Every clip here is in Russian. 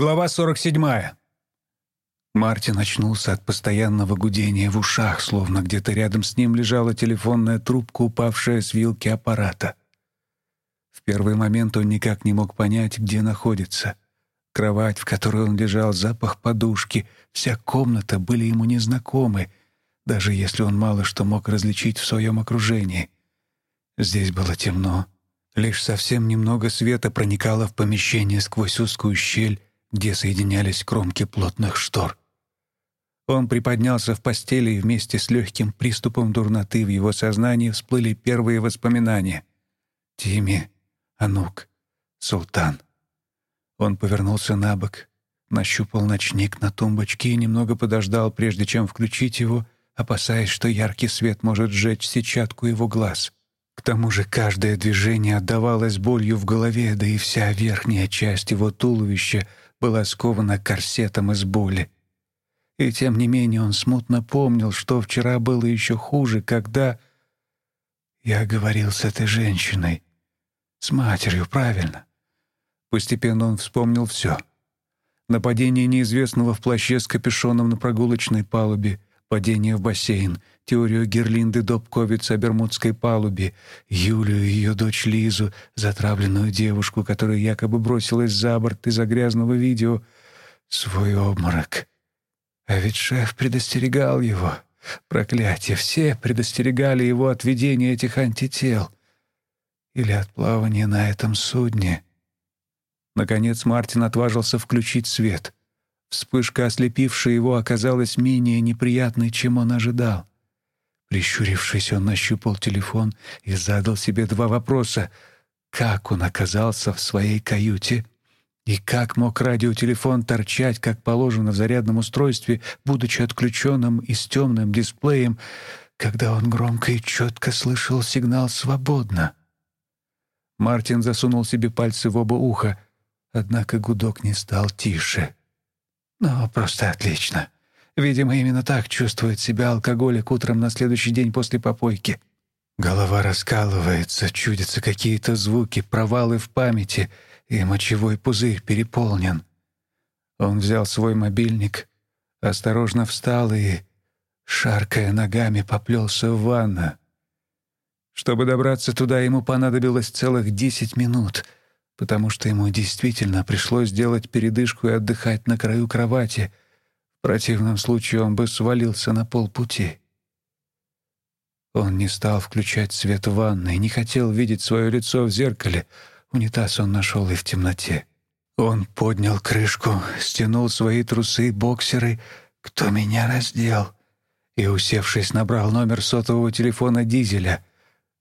Глава 47. Мартин очнулся от постоянного гудения в ушах, словно где-то рядом с ним лежала телефонная трубка, упавшая с вилки аппарата. В первый момент он никак не мог понять, где находится. Кровать, в которой он лежал, запах подушки, вся комната были ему незнакомы, даже если он мало что мог различить в своем окружении. Здесь было темно. Лишь совсем немного света проникало в помещение сквозь узкую щель, где соединялись кромки плотных штор. Он приподнялся в постели, и вместе с легким приступом дурноты в его сознании всплыли первые воспоминания. Тими, Анук, Султан. Он повернулся на бок, нащупал ночник на тумбочке и немного подождал, прежде чем включить его, опасаясь, что яркий свет может сжечь сетчатку его глаз. К тому же каждое движение отдавалось болью в голове, да и вся верхняя часть его туловища была скована корсетом из боли. И тем не менее он смутно помнил, что вчера было еще хуже, когда... Я говорил с этой женщиной. С матерью, правильно. Постепенно он вспомнил все. Нападение неизвестного в плаще с капюшоном на прогулочной палубе, падение в бассейн, теорию Герлинды Добковиц о Бермудской палубе, Юлию и ее дочь Лизу, затравленную девушку, которая якобы бросилась за борт из-за грязного видео, свой обморок. А ведь шеф предостерегал его. Проклятие, все предостерегали его от видения этих антител. Или от плавания на этом судне. Наконец Мартин отважился включить свет. Вспышка, ослепившая его, оказалась менее неприятной, чем он ожидал. Прищурившись, он нащупал телефон и задал себе два вопроса. Как он оказался в своей каюте? И как мог радиотелефон торчать, как положено в зарядном устройстве, будучи отключенным и с темным дисплеем, когда он громко и четко слышал сигнал «свободно»? Мартин засунул себе пальцы в оба уха, однако гудок не стал тише. «Ну, просто отлично. Видимо, именно так чувствует себя алкоголик утром на следующий день после попойки. Голова раскалывается, чудятся какие-то звуки, провалы в памяти, и мочевой пузырь переполнен. Он взял свой мобильник, осторожно встал и, шаркая ногами, поплелся в ванну. Чтобы добраться туда, ему понадобилось целых десять минут, потому что ему действительно пришлось сделать передышку и отдыхать на краю кровати — в противном случае он бы свалился на полпути. Он не стал включать свет в ванной, не хотел видеть свое лицо в зеркале. Унитаз он нашел и в темноте. Он поднял крышку, стянул свои трусы, боксеры. «Кто меня раздел?» И, усевшись, набрал номер сотового телефона Дизеля.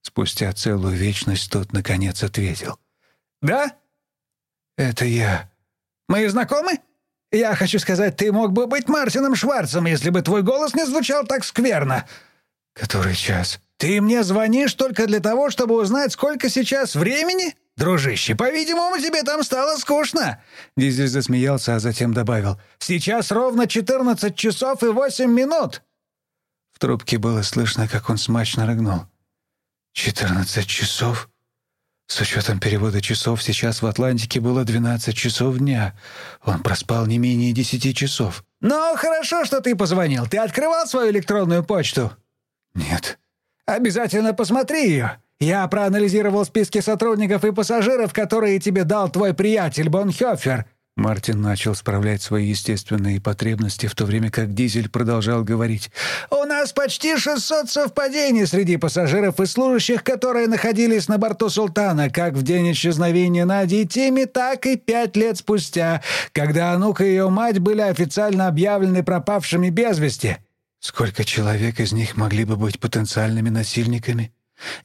Спустя целую вечность тот, наконец, ответил. «Да?» «Это я». «Мы знакомы?» Я хочу сказать, ты мог бы быть Мартином Шварцем, если бы твой голос не звучал так скверно. Который час? Ты мне звонишь только для того, чтобы узнать, сколько сейчас времени? Дружище, по-видимому, тебе там стало скучно. Дизель засмеялся, а затем добавил: "Сейчас ровно 14 часов и 8 минут". В трубке было слышно, как он смачно рыгнул. «Четырнадцать часов?» С учетом перевода часов сейчас в Атлантике было 12 часов дня. Он проспал не менее 10 часов. «Ну, хорошо, что ты позвонил. Ты открывал свою электронную почту?» «Нет». «Обязательно посмотри ее. Я проанализировал списки сотрудников и пассажиров, которые тебе дал твой приятель Бонхёфер. Мартин начал справлять свои естественные потребности, в то время как Дизель продолжал говорить. «У нас почти 600 совпадений среди пассажиров и служащих, которые находились на борту «Султана», как в день исчезновения Нади и Тими, так и пять лет спустя, когда Анука и ее мать были официально объявлены пропавшими без вести». «Сколько человек из них могли бы быть потенциальными насильниками?»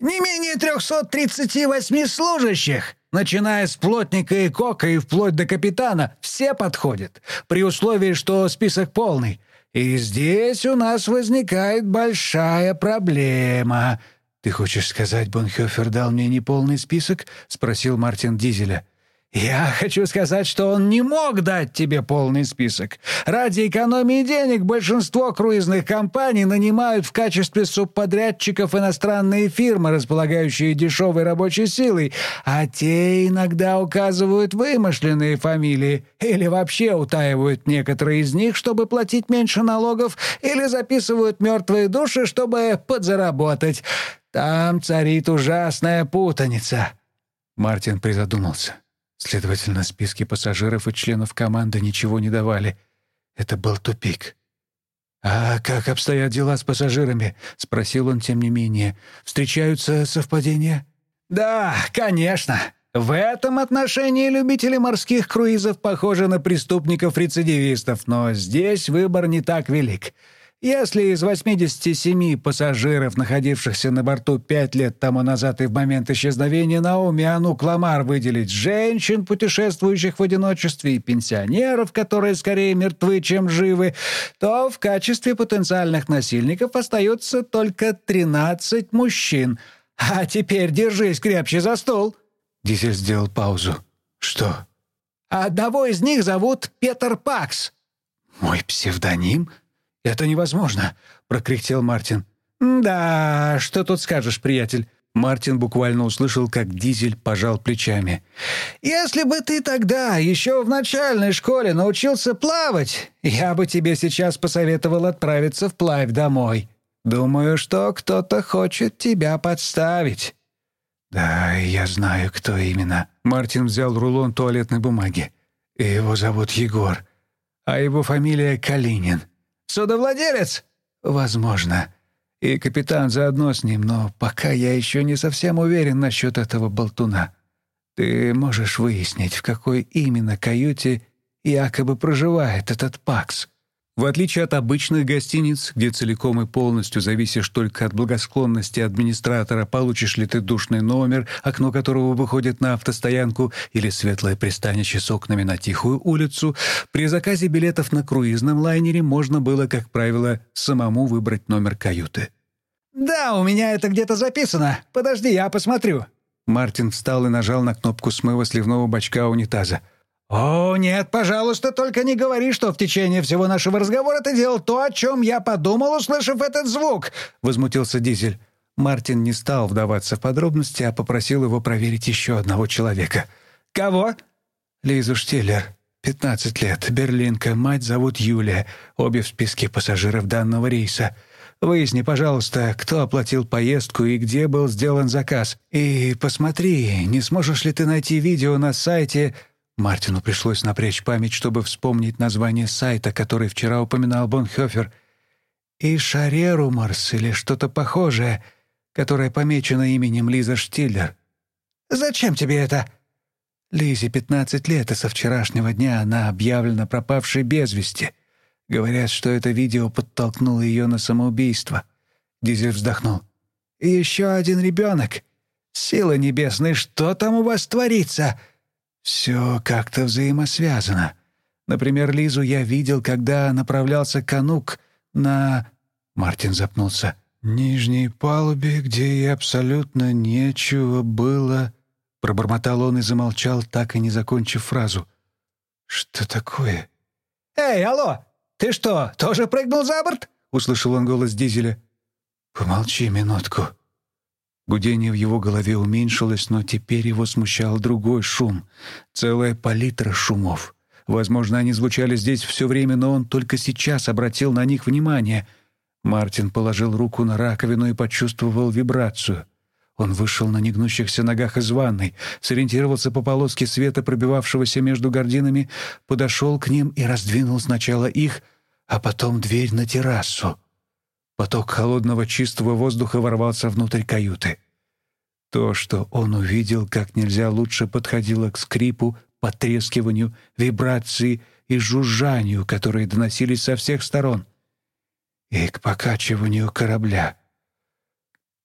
«Не менее 338 служащих!» Начиная с плотника и кока и вплоть до капитана, все подходят, при условии, что список полный. И здесь у нас возникает большая проблема. Ты хочешь сказать, Бонхёфер дал мне неполный список? спросил Мартин Дизеля. «Я хочу сказать, что он не мог дать тебе полный список. Ради экономии денег большинство круизных компаний нанимают в качестве субподрядчиков иностранные фирмы, располагающие дешевой рабочей силой, а те иногда указывают вымышленные фамилии или вообще утаивают некоторые из них, чтобы платить меньше налогов, или записывают мертвые души, чтобы подзаработать. Там царит ужасная путаница». Мартин призадумался. Следовательно, списки пассажиров и членов команды ничего не давали. Это был тупик. «А как обстоят дела с пассажирами?» — спросил он тем не менее. «Встречаются совпадения?» «Да, конечно. В этом отношении любители морских круизов похожи на преступников-рецидивистов, но здесь выбор не так велик. Если из 87 пассажиров, находившихся на борту пять лет тому назад и в момент исчезновения Наоми Анук Ламар выделить женщин, путешествующих в одиночестве, и пенсионеров, которые скорее мертвы, чем живы, то в качестве потенциальных насильников остается только 13 мужчин. А теперь держись крепче за стол. Дизель сделал паузу. «Что?» «Одного из них зовут Петер Пакс». «Мой псевдоним?» «Это невозможно!» — прокряхтел Мартин. «Да, что тут скажешь, приятель?» Мартин буквально услышал, как Дизель пожал плечами. «Если бы ты тогда, еще в начальной школе, научился плавать, я бы тебе сейчас посоветовал отправиться вплавь домой. Думаю, что кто-то хочет тебя подставить». «Да, я знаю, кто именно». Мартин взял рулон туалетной бумаги. «Его зовут Егор, а его фамилия Калинин. Судовладелец? Возможно. И капитан заодно с ним, но пока я еще не совсем уверен насчет этого болтуна. Ты можешь выяснить, в какой именно каюте якобы проживает этот Пакс. В отличие от обычных гостиниц, где целиком и полностью зависишь только от благосклонности администратора, получишь ли ты душный номер, окно которого выходит на автостоянку, или светлое пристанище с окнами на тихую улицу, при заказе билетов на круизном лайнере можно было, как правило, самому выбрать номер каюты. «Да, у меня это где-то записано. Подожди, я посмотрю». Мартин встал и нажал на кнопку смыва сливного бачка унитаза. «О, нет, пожалуйста, только не говори, что в течение всего нашего разговора ты делал то, о чем я подумал, услышав этот звук!» — возмутился Дизель. Мартин не стал вдаваться в подробности, а попросил его проверить еще одного человека. «Кого?» «Лизу Штиллер. 15 лет. Берлинка. Мать зовут Юлия. Обе в списке пассажиров данного рейса. Выясни, пожалуйста, кто оплатил поездку и где был сделан заказ. И посмотри, не сможешь ли ты найти видео на сайте Мартину пришлось напрячь память, чтобы вспомнить название сайта, который вчера упоминал Бонхёфер. И Шареруморс или что-то похожее, которое помечено именем Лиза Штиллер. «Зачем тебе это?» Лизе 15 лет, и со вчерашнего дня она объявлена пропавшей без вести. Говорят, что это видео подтолкнуло ее на самоубийство. Дизель вздохнул. «И еще один ребенок. Сила небесная, что там у вас творится?» Все как-то взаимосвязано. Например, Лизу я видел, когда направлялся Канук на... Мартин запнулся. «Нижней палубе, где и абсолютно нечего было...» Пробормотал он и замолчал, так и не закончив фразу. «Что такое?» «Эй, алло! Ты что, тоже прыгнул за борт?» — услышал он голос Дизеля. «Помолчи минутку», Гудение в его голове уменьшилось, но теперь его смущал другой шум. Целая палитра шумов. Возможно, они звучали здесь все время, но он только сейчас обратил на них внимание. Мартин положил руку на раковину и почувствовал вибрацию. Он вышел на негнущихся ногах из ванной, сориентировался по полоске света, пробивавшегося между гординами, подошел к ним и раздвинул сначала их, а потом дверь на террасу. Поток холодного чистого воздуха ворвался внутрь каюты. То, что он увидел, как нельзя лучше подходило к скрипу, потрескиванию, вибрации и жужжанию, которые доносились со всех сторон, и к покачиванию корабля.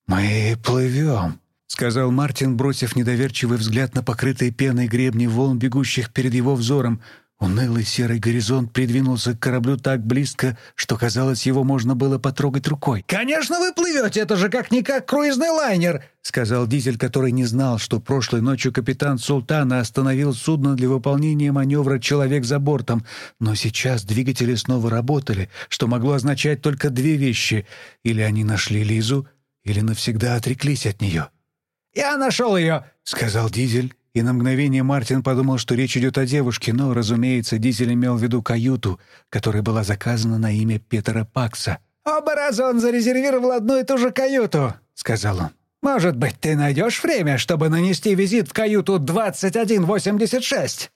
«Мы плывем», — сказал Мартин, бросив недоверчивый взгляд на покрытые пеной гребни волн, бегущих перед его взором. Унылый серый горизонт придвинулся к кораблю так близко, что, казалось, его можно было потрогать рукой. «Конечно вы плывете, это же как-никак круизный лайнер!» — сказал Дизель, который не знал, что прошлой ночью капитан Султана остановил судно для выполнения маневра «Человек за бортом». Но сейчас двигатели снова работали, что могло означать только две вещи. Или они нашли Лизу, или навсегда отреклись от нее. «Я нашел ее!» — сказал Дизель, и на мгновение Мартин подумал, что речь идет о девушке, но, разумеется, Дизель имел в виду каюту, которая была заказана на имя Петера Пакса. «Оба раза он зарезервировал одну и ту же каюту», — сказал он. «Может быть, ты найдешь время, чтобы нанести визит в каюту 2186?»